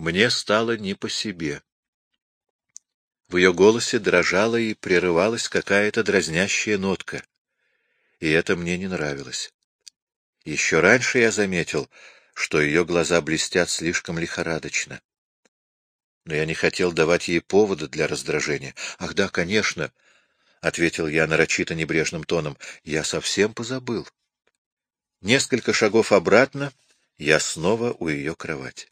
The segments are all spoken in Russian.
мне стало не по себе. В ее голосе дрожала и прерывалась какая-то дразнящая нотка, и это мне не нравилось. Еще раньше я заметил, что ее глаза блестят слишком лихорадочно. Но я не хотел давать ей повода для раздражения. — Ах да, конечно, — ответил я нарочито небрежным тоном, — я совсем позабыл. Несколько шагов обратно я снова у ее кровати.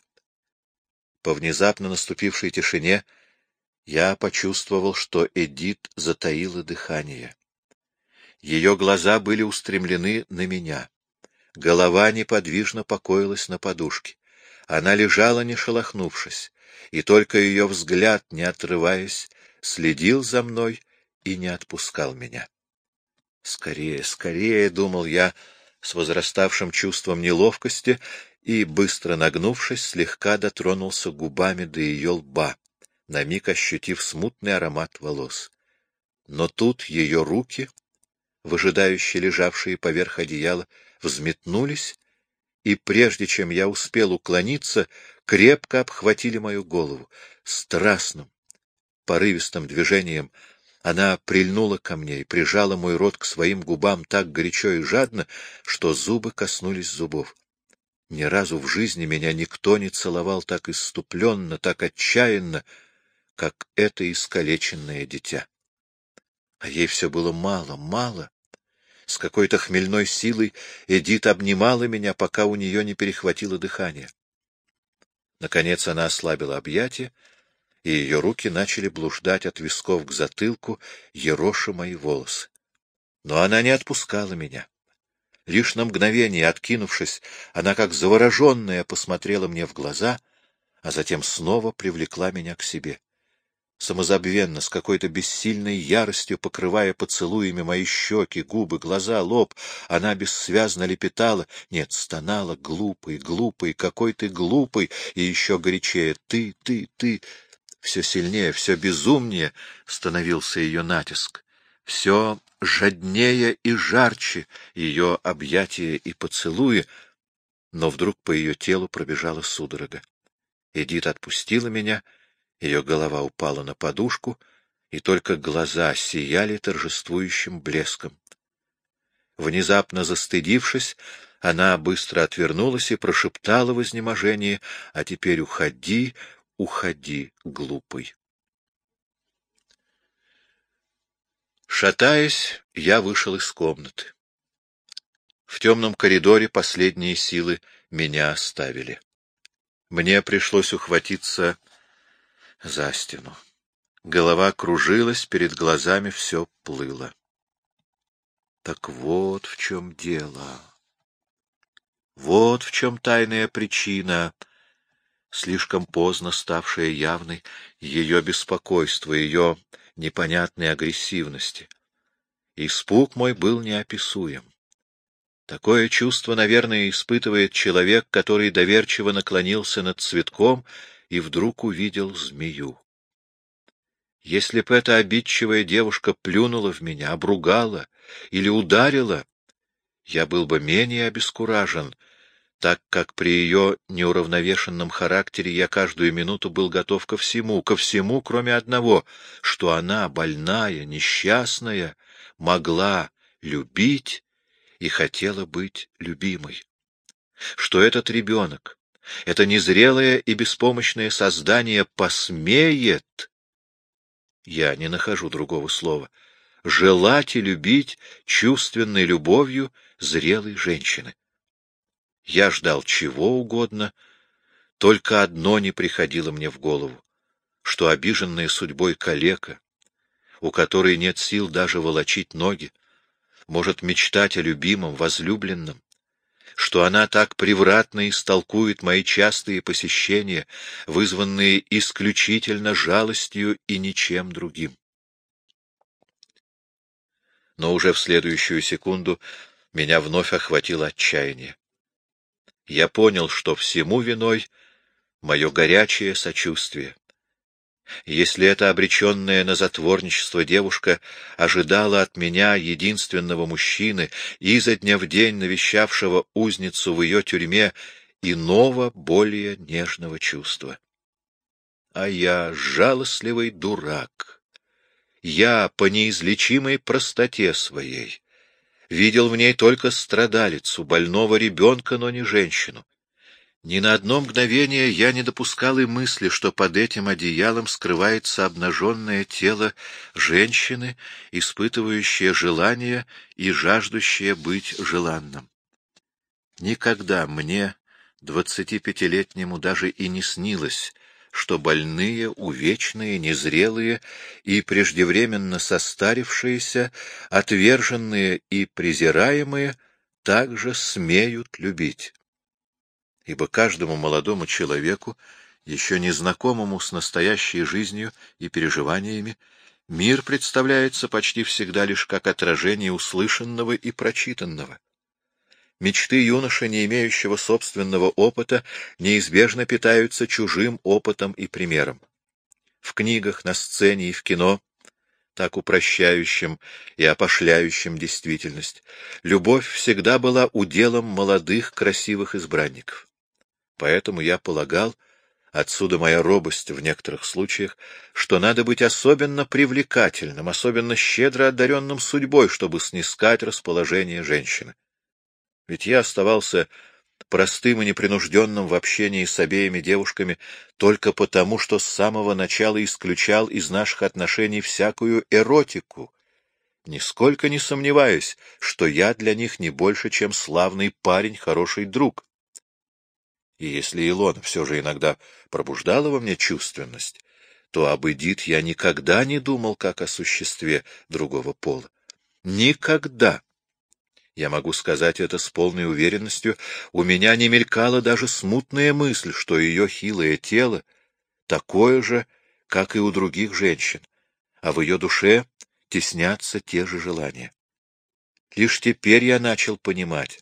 По внезапно наступившей тишине я почувствовал, что Эдит затаила дыхание. Ее глаза были устремлены на меня. Голова неподвижно покоилась на подушке. Она лежала, не шелохнувшись, и только ее взгляд, не отрываясь, следил за мной и не отпускал меня. «Скорее, скорее!» — думал я с возраставшим чувством неловкости и, быстро нагнувшись, слегка дотронулся губами до ее лба, на миг ощутив смутный аромат волос. Но тут ее руки, выжидающие лежавшие поверх одеяла, взметнулись, и прежде чем я успел уклониться, крепко обхватили мою голову. Страстным, порывистым движением она прильнула ко мне и прижала мой рот к своим губам так горячо и жадно, что зубы коснулись зубов. Ни разу в жизни меня никто не целовал так иступленно, так отчаянно, как это искалеченное дитя. А ей все было мало, мало. С какой-то хмельной силой Эдит обнимала меня, пока у нее не перехватило дыхание. Наконец она ослабила объятия, и ее руки начали блуждать от висков к затылку, ероша мои волосы. Но она не отпускала меня. Лишь на мгновение, откинувшись, она как завороженная посмотрела мне в глаза, а затем снова привлекла меня к себе. Самозабвенно, с какой-то бессильной яростью, покрывая поцелуями мои щеки, губы, глаза, лоб, она бессвязно лепетала, нет, стонала, глупый, глупый, какой ты глупый, и еще горячее, ты, ты, ты. Все сильнее, все безумнее становился ее натиск все жаднее и жарче ее объятия и поцелуи, но вдруг по ее телу пробежала судорога. Эдит отпустила меня, ее голова упала на подушку, и только глаза сияли торжествующим блеском. Внезапно застыдившись, она быстро отвернулась и прошептала в изнеможении, «А теперь уходи, уходи, глупый». Шатаясь, я вышел из комнаты. В темном коридоре последние силы меня оставили. Мне пришлось ухватиться за стену. Голова кружилась, перед глазами все плыло. Так вот в чем дело. Вот в чем тайная причина, слишком поздно ставшая явной, ее беспокойство, ее непонятной агрессивности. Испуг мой был неописуем. Такое чувство, наверное, испытывает человек, который доверчиво наклонился над цветком и вдруг увидел змею. Если б эта обидчивая девушка плюнула в меня, обругала или ударила, я был бы менее обескуражен, так как при ее неуравновешенном характере я каждую минуту был готов ко всему, ко всему, кроме одного, что она, больная, несчастная, могла любить и хотела быть любимой. Что этот ребенок, это незрелое и беспомощное создание посмеет, я не нахожу другого слова, желать и любить чувственной любовью зрелой женщины. Я ждал чего угодно, только одно не приходило мне в голову, что обиженная судьбой калека, у которой нет сил даже волочить ноги, может мечтать о любимом, возлюбленном, что она так превратно истолкует мои частые посещения, вызванные исключительно жалостью и ничем другим. Но уже в следующую секунду меня вновь охватило отчаяние я понял, что всему виной мое горячее сочувствие. Если эта обреченная на затворничество девушка ожидала от меня единственного мужчины, изо дня в день навещавшего узницу в ее тюрьме, иного, более нежного чувства. а я жалостливый дурак. Я по неизлечимой простоте своей видел в ней только страдалицу, больного ребенка, но не женщину. Ни на одно мгновение я не допускал и мысли, что под этим одеялом скрывается обнаженное тело женщины, испытывающее желание и жаждущее быть желанным. Никогда мне, двадцатипятилетнему, даже и не снилось, что больные, увечные, незрелые и преждевременно состарившиеся, отверженные и презираемые также смеют любить ибо каждому молодому человеку, еще незнакомому с настоящей жизнью и переживаниями, мир представляется почти всегда лишь как отражение услышанного и прочитанного. Мечты юноши, не имеющего собственного опыта, неизбежно питаются чужим опытом и примером. В книгах, на сцене и в кино, так упрощающим и опошляющим действительность, любовь всегда была уделом молодых красивых избранников. Поэтому я полагал, отсюда моя робость в некоторых случаях, что надо быть особенно привлекательным, особенно щедро одаренным судьбой, чтобы снискать расположение женщины. Ведь я оставался простым и непринужденным в общении с обеими девушками только потому, что с самого начала исключал из наших отношений всякую эротику, нисколько не сомневаясь, что я для них не больше, чем славный парень, хороший друг. И если Илона все же иногда пробуждала во мне чувственность, то об Эдит я никогда не думал как о существе другого пола. Никогда! Я могу сказать это с полной уверенностью, у меня не мелькала даже смутная мысль, что ее хилое тело такое же, как и у других женщин, а в ее душе теснятся те же желания. Лишь теперь я начал понимать,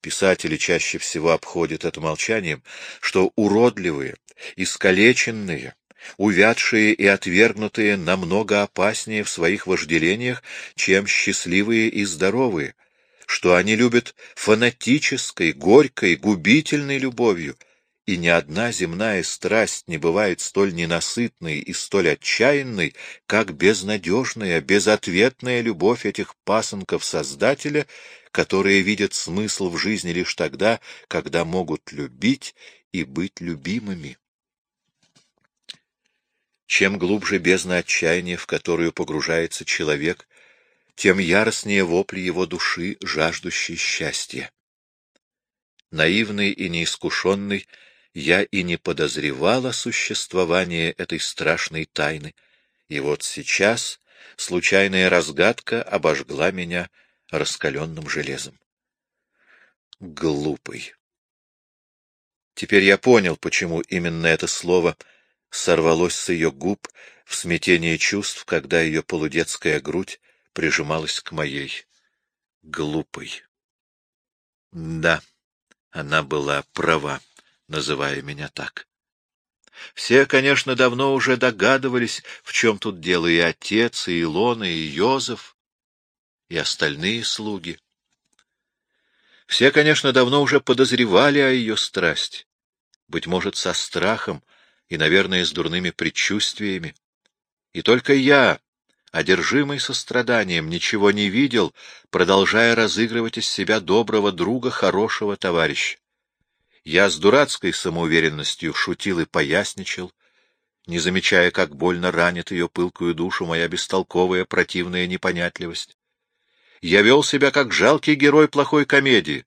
писатели чаще всего обходят это молчанием, что уродливые, искалеченные, увядшие и отвергнутые намного опаснее в своих вожделениях, чем счастливые и здоровые, что они любят фанатической, горькой, губительной любовью, и ни одна земная страсть не бывает столь ненасытной и столь отчаянной, как безнадежная, безответная любовь этих пасынков Создателя которые видят смысл в жизни лишь тогда, когда могут любить и быть любимыми. Чем глубже бездна отчаяния, в которую погружается человек, тем яростнее вопли его души, жаждущей счастья. Наивный и неискушенный, я и не подозревал о существовании этой страшной тайны, и вот сейчас случайная разгадка обожгла меня раскаленным железом. Глупый. Теперь я понял, почему именно это слово сорвалось с ее губ в смятении чувств, когда ее полудетская грудь прижималась к моей. Глупый. Да, она была права, называя меня так. Все, конечно, давно уже догадывались, в чем тут дело и отец, и Илона, и Йозеф, и остальные слуги. Все, конечно, давно уже подозревали о ее страсти, быть может, со страхом и, наверное, с дурными предчувствиями. И только я, одержимый состраданием, ничего не видел, продолжая разыгрывать из себя доброго друга, хорошего товарища. Я с дурацкой самоуверенностью шутил и поясничал, не замечая, как больно ранит ее пылкую душу моя бестолковая противная непонятливость. Я вел себя как жалкий герой плохой комедии.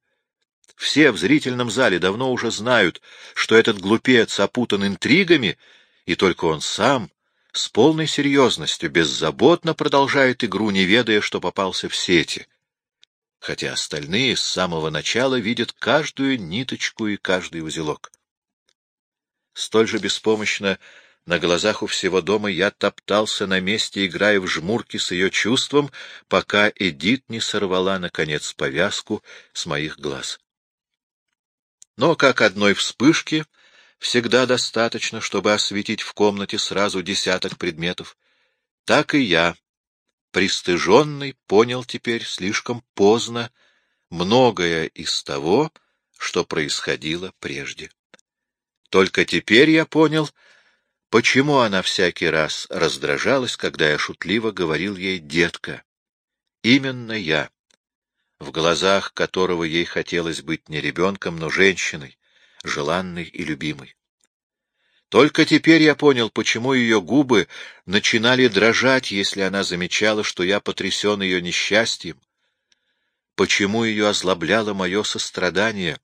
Все в зрительном зале давно уже знают, что этот глупец опутан интригами, и только он сам с полной серьезностью беззаботно продолжает игру, не ведая, что попался в сети. Хотя остальные с самого начала видят каждую ниточку и каждый узелок. Столь же беспомощно на глазах у всего дома я топтался на месте, играя в жмурки с ее чувством, пока Эдит не сорвала, наконец, повязку с моих глаз. Но как одной вспышки всегда достаточно, чтобы осветить в комнате сразу десяток предметов, так и я, пристыженный, понял теперь слишком поздно многое из того, что происходило прежде. Только теперь я понял, Почему она всякий раз раздражалась, когда я шутливо говорил ей «детка»? Именно я, в глазах которого ей хотелось быть не ребенком, но женщиной, желанной и любимой. Только теперь я понял, почему ее губы начинали дрожать, если она замечала, что я потрясен ее несчастьем, почему ее озлобляло мое сострадание.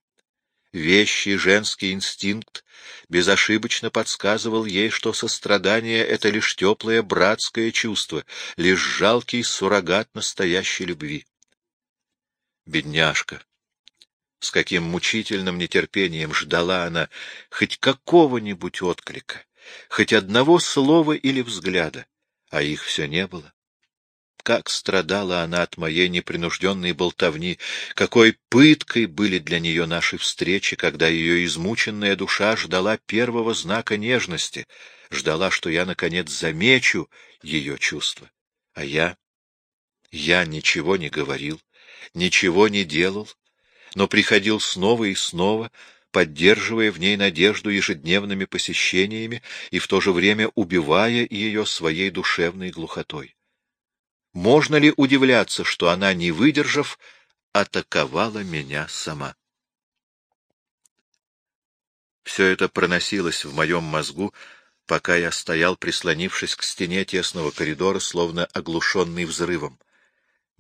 Вещий женский инстинкт безошибочно подсказывал ей, что сострадание — это лишь теплое братское чувство, лишь жалкий суррогат настоящей любви. Бедняжка! С каким мучительным нетерпением ждала она хоть какого-нибудь отклика, хоть одного слова или взгляда, а их все не было. Как страдала она от моей непринужденной болтовни, какой пыткой были для нее наши встречи, когда ее измученная душа ждала первого знака нежности, ждала, что я, наконец, замечу ее чувства. А я... я ничего не говорил, ничего не делал, но приходил снова и снова, поддерживая в ней надежду ежедневными посещениями и в то же время убивая ее своей душевной глухотой. Можно ли удивляться, что она, не выдержав, атаковала меня сама? Все это проносилось в моем мозгу, пока я стоял, прислонившись к стене тесного коридора, словно оглушенный взрывом.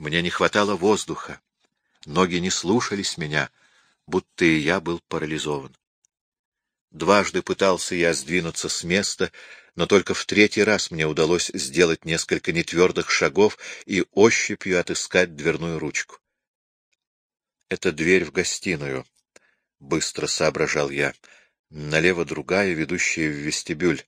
Мне не хватало воздуха. Ноги не слушались меня, будто и я был парализован. Дважды пытался я сдвинуться с места, но только в третий раз мне удалось сделать несколько нетвердых шагов и ощупью отыскать дверную ручку. Это дверь в гостиную, — быстро соображал я. Налево другая, ведущая в вестибюль.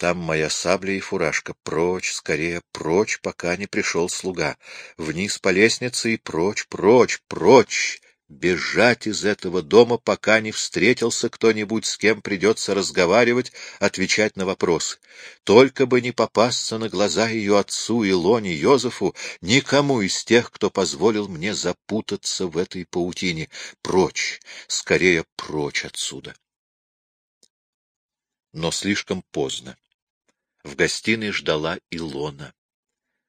Там моя сабля и фуражка. Прочь, скорее, прочь, пока не пришел слуга. Вниз по лестнице и прочь, прочь, прочь бежать из этого дома, пока не встретился кто-нибудь, с кем придется разговаривать, отвечать на вопросы. Только бы не попасться на глаза ее отцу Илоне Йозефу, никому из тех, кто позволил мне запутаться в этой паутине. Прочь, скорее прочь отсюда. Но слишком поздно. В гостиной ждала Илона.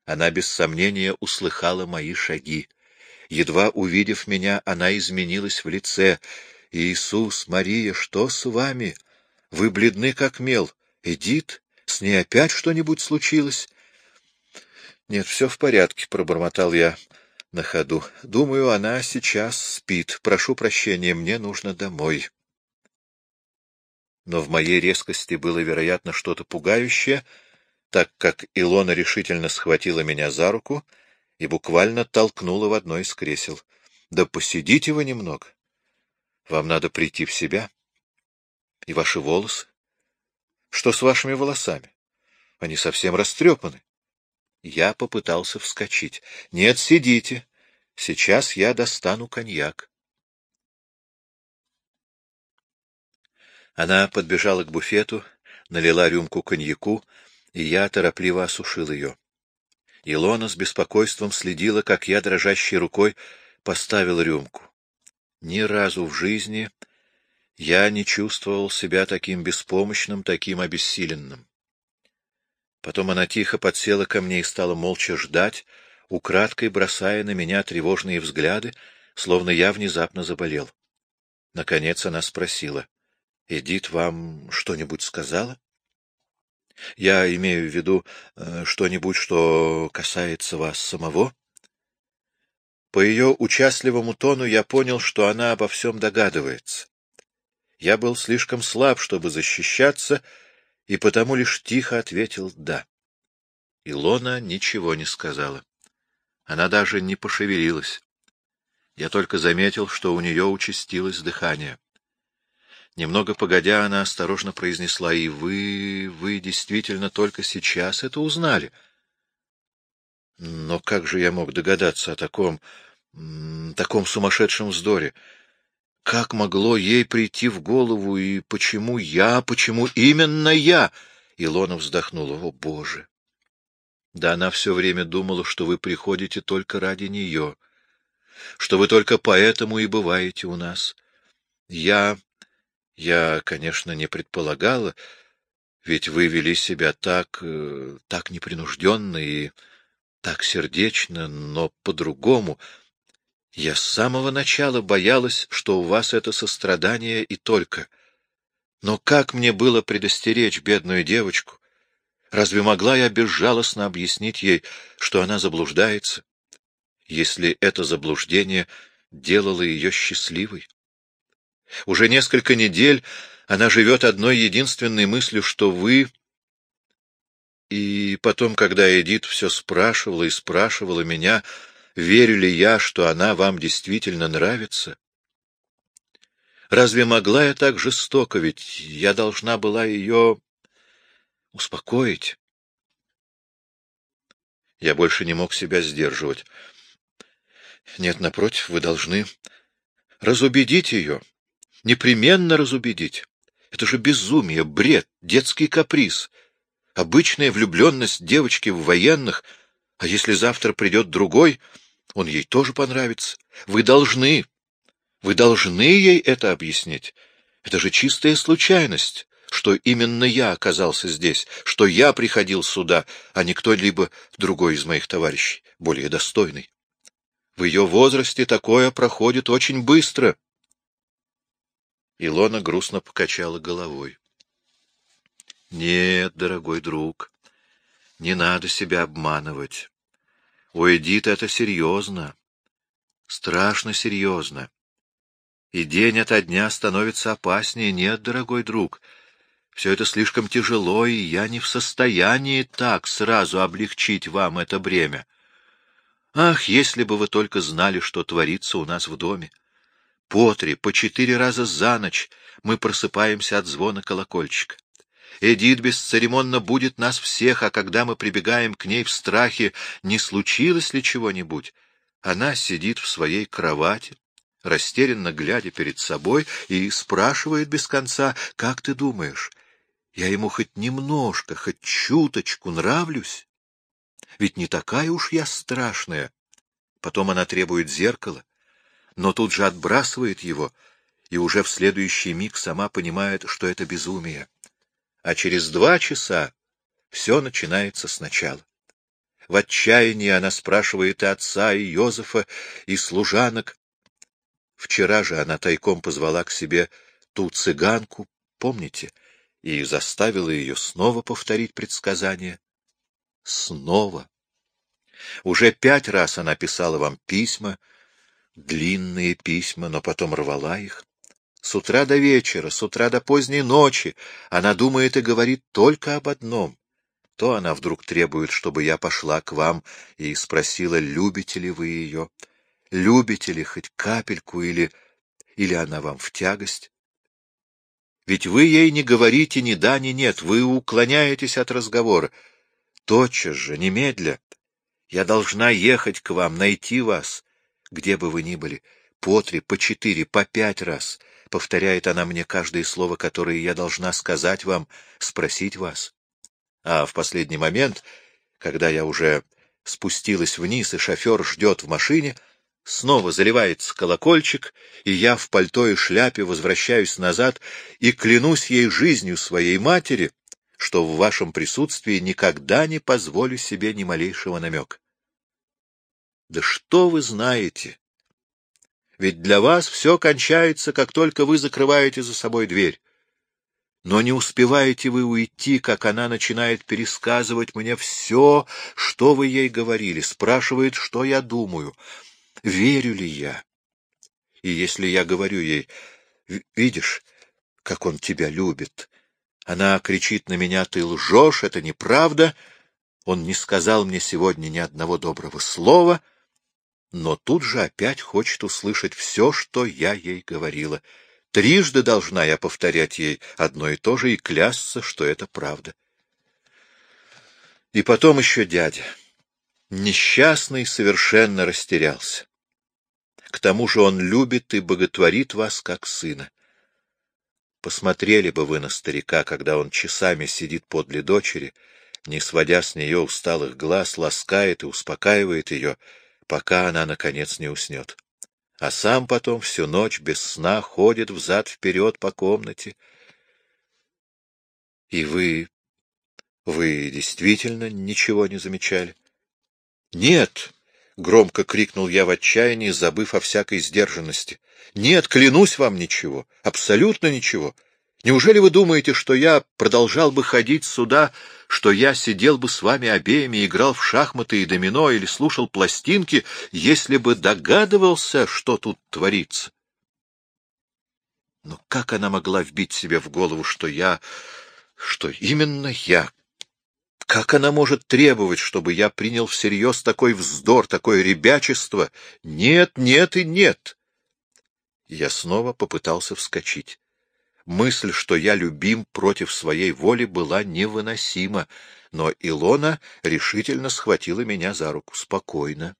Она без сомнения услыхала мои шаги. Едва увидев меня, она изменилась в лице. «Иисус, Мария, что с вами? Вы бледны, как мел. Эдит, с ней опять что-нибудь случилось?» «Нет, все в порядке», — пробормотал я на ходу. «Думаю, она сейчас спит. Прошу прощения, мне нужно домой». Но в моей резкости было, вероятно, что-то пугающее, так как Илона решительно схватила меня за руку — и буквально толкнула в одно из кресел. — Да посидите вы немного. Вам надо прийти в себя. И ваши волосы? Что с вашими волосами? Они совсем растрепаны. Я попытался вскочить. — Нет, сидите. Сейчас я достану коньяк. Она подбежала к буфету, налила рюмку коньяку, и я торопливо осушил ее. Илона с беспокойством следила, как я дрожащей рукой поставил рюмку. Ни разу в жизни я не чувствовал себя таким беспомощным, таким обессиленным. Потом она тихо подсела ко мне и стала молча ждать, украдкой бросая на меня тревожные взгляды, словно я внезапно заболел. Наконец она спросила, — Эдит вам что-нибудь сказала? Я имею в виду э, что-нибудь, что касается вас самого? По ее участливому тону я понял, что она обо всем догадывается. Я был слишком слаб, чтобы защищаться, и потому лишь тихо ответил «да». Илона ничего не сказала. Она даже не пошевелилась. Я только заметил, что у нее участилось дыхание. Немного погодя, она осторожно произнесла, «И вы... вы действительно только сейчас это узнали?» Но как же я мог догадаться о таком... таком сумасшедшем вздоре? Как могло ей прийти в голову, и почему я, почему именно я? Илона вздохнула, «О, Боже!» Да она все время думала, что вы приходите только ради нее, что вы только поэтому и бываете у нас. Я... Я, конечно, не предполагала. Ведь вы вели себя так... Э, так непринужденно и так сердечно, но по-другому. Я с самого начала боялась, что у вас это сострадание и только. Но как мне было предостеречь бедную девочку? Разве могла я безжалостно объяснить ей, что она заблуждается, если это заблуждение делало ее счастливой? Уже несколько недель она живет одной единственной мыслью, что вы... И потом, когда Эдит все спрашивала и спрашивала меня, верю ли я, что она вам действительно нравится, разве могла я так жестоко, ведь я должна была ее успокоить? Я больше не мог себя сдерживать. Нет, напротив, вы должны разубедить ее, непременно разубедить. Это же безумие, бред, детский каприз, обычная влюбленность девочки в военных, а если завтра придет другой, он ей тоже понравится. Вы должны, вы должны ей это объяснить. Это же чистая случайность, что именно я оказался здесь, что я приходил сюда, а не кто-либо другой из моих товарищей, более достойный. В ее возрасте такое проходит очень быстро. Илона грустно покачала головой. — Нет, дорогой друг, не надо себя обманывать. У Эдит это серьезно, страшно серьезно. И день ото дня становится опаснее. Нет, дорогой друг, все это слишком тяжело, и я не в состоянии так сразу облегчить вам это бремя. Ах, если бы вы только знали, что творится у нас в доме! По три, по четыре раза за ночь мы просыпаемся от звона колокольчика. Эдит бесцеремонно будет нас всех, а когда мы прибегаем к ней в страхе, не случилось ли чего-нибудь, она сидит в своей кровати, растерянно глядя перед собой, и спрашивает без конца, «Как ты думаешь, я ему хоть немножко, хоть чуточку нравлюсь? Ведь не такая уж я страшная». Потом она требует зеркала, но тут же отбрасывает его и уже в следующий миг сама понимает, что это безумие. А через два часа все начинается сначала. В отчаянии она спрашивает и отца, и Йозефа, и служанок. Вчера же она тайком позвала к себе ту цыганку, помните, и заставила ее снова повторить предсказание. Снова. Уже пять раз она писала вам письма, длинные письма, но потом рвала их. С утра до вечера, с утра до поздней ночи она думает и говорит только об одном. То она вдруг требует, чтобы я пошла к вам и спросила, любите ли вы ее, любите ли хоть капельку или... или она вам в тягость. Ведь вы ей не говорите ни да, ни нет, вы уклоняетесь от разговора. Тотчас же, немедля, я должна ехать к вам, найти вас, где бы вы ни были, по три, по четыре, по пять раз, повторяет она мне каждое слово, которое я должна сказать вам, спросить вас. А в последний момент, когда я уже спустилась вниз, и шофер ждет в машине, снова заливается колокольчик, и я в пальто и шляпе возвращаюсь назад и клянусь ей жизнью своей матери, что в вашем присутствии никогда не позволю себе ни малейшего намека. Да что вы знаете? Ведь для вас все кончается, как только вы закрываете за собой дверь. Но не успеваете вы уйти, как она начинает пересказывать мне все, что вы ей говорили, спрашивает, что я думаю, верю ли я. И если я говорю ей, видишь, как он тебя любит, она кричит на меня, ты лжешь, это неправда, он не сказал мне сегодня ни одного доброго слова — но тут же опять хочет услышать все, что я ей говорила. Трижды должна я повторять ей одно и то же и клясться, что это правда. И потом еще дядя. Несчастный совершенно растерялся. К тому же он любит и боготворит вас, как сына. Посмотрели бы вы на старика, когда он часами сидит подле дочери, не сводя с нее усталых глаз, ласкает и успокаивает ее, пока она, наконец, не уснет. А сам потом всю ночь без сна ходит взад-вперед по комнате. И вы... вы действительно ничего не замечали? Нет! — громко крикнул я в отчаянии, забыв о всякой сдержанности. Нет, клянусь вам, ничего. Абсолютно ничего. Неужели вы думаете, что я продолжал бы ходить сюда, что я сидел бы с вами обеими, играл в шахматы и домино или слушал пластинки, если бы догадывался, что тут творится? Но как она могла вбить себе в голову, что я... что именно я? Как она может требовать, чтобы я принял всерьез такой вздор, такое ребячество? Нет, нет и нет. Я снова попытался вскочить. Мысль, что я любим против своей воли, была невыносима, но Илона решительно схватила меня за руку. Спокойно.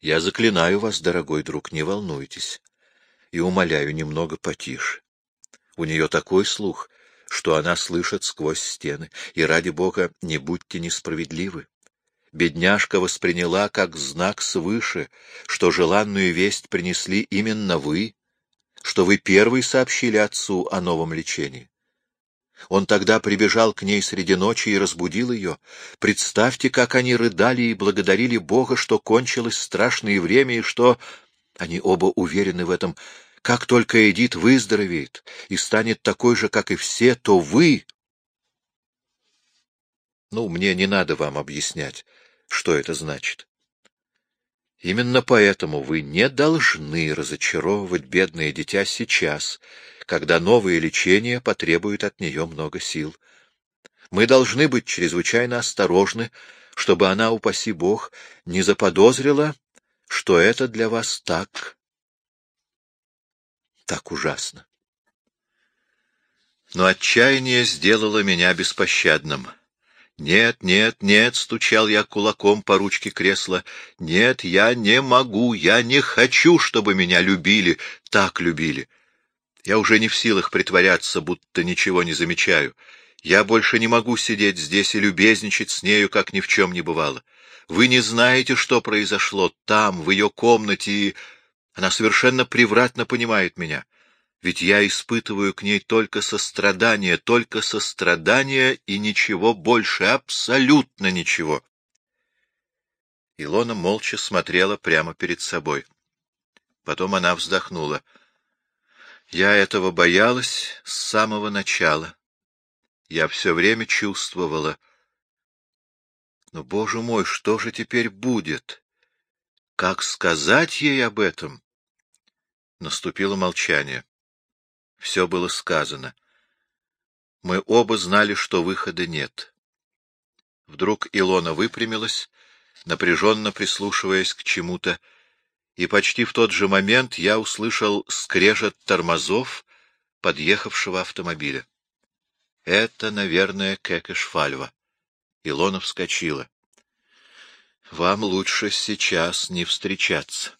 Я заклинаю вас, дорогой друг, не волнуйтесь. И умоляю немного потише. У нее такой слух, что она слышит сквозь стены, и, ради бога, не будьте несправедливы. Бедняжка восприняла как знак свыше, что желанную весть принесли именно вы, что вы первый сообщили отцу о новом лечении. Он тогда прибежал к ней среди ночи и разбудил ее. Представьте, как они рыдали и благодарили Бога, что кончилось страшное время и что... Они оба уверены в этом. Как только Эдит выздоровеет и станет такой же, как и все, то вы... Ну, мне не надо вам объяснять, что это значит. Именно поэтому вы не должны разочаровывать бедное дитя сейчас, когда новое лечение потребует от нее много сил. Мы должны быть чрезвычайно осторожны, чтобы она, упаси Бог, не заподозрила, что это для вас так, так ужасно. Но отчаяние сделало меня беспощадным. «Нет, нет, нет!» — стучал я кулаком по ручке кресла. «Нет, я не могу, я не хочу, чтобы меня любили, так любили. Я уже не в силах притворяться, будто ничего не замечаю. Я больше не могу сидеть здесь и любезничать с нею, как ни в чем не бывало. Вы не знаете, что произошло там, в ее комнате, и... Она совершенно превратно понимает меня ведь я испытываю к ней только сострадание, только сострадание и ничего больше, абсолютно ничего. Илона молча смотрела прямо перед собой. Потом она вздохнула. Я этого боялась с самого начала. Я все время чувствовала. Но, боже мой, что же теперь будет? Как сказать ей об этом? Наступило молчание. Все было сказано. Мы оба знали, что выхода нет. Вдруг Илона выпрямилась, напряженно прислушиваясь к чему-то, и почти в тот же момент я услышал скрежет тормозов подъехавшего автомобиля. Это, наверное, Кекешфальва. Илона вскочила. — Вам лучше сейчас не встречаться.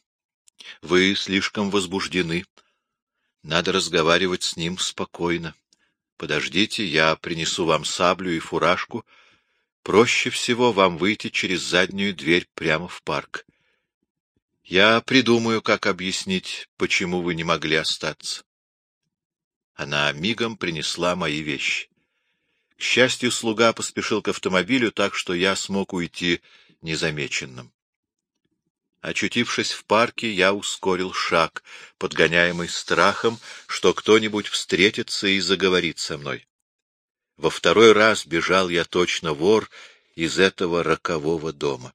Вы слишком возбуждены. Надо разговаривать с ним спокойно. Подождите, я принесу вам саблю и фуражку. Проще всего вам выйти через заднюю дверь прямо в парк. Я придумаю, как объяснить, почему вы не могли остаться. Она мигом принесла мои вещи. К счастью, слуга поспешил к автомобилю, так что я смог уйти незамеченным. Очутившись в парке, я ускорил шаг, подгоняемый страхом, что кто-нибудь встретится и заговорит со мной. Во второй раз бежал я точно вор из этого рокового дома.